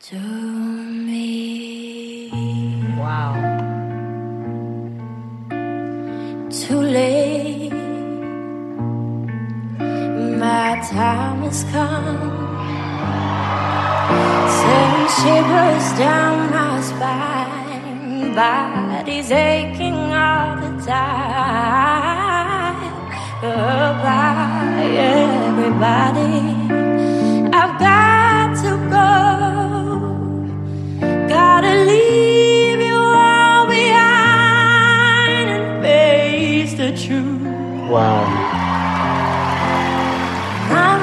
to me. Wow. Too late. My time has come. Send shivers down my spine. Body's aching all the time. Goodbye, everybody. Wow. I'm.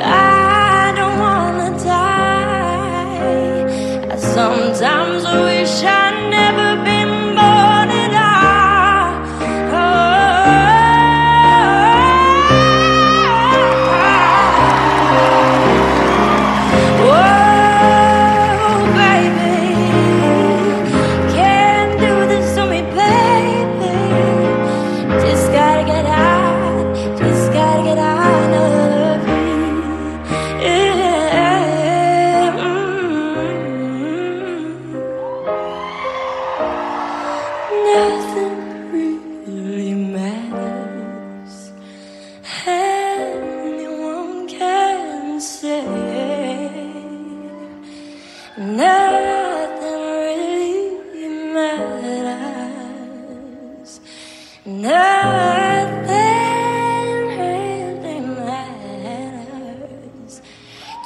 I don't wanna die. I sometimes wish I'd never Nothing really matters.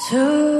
To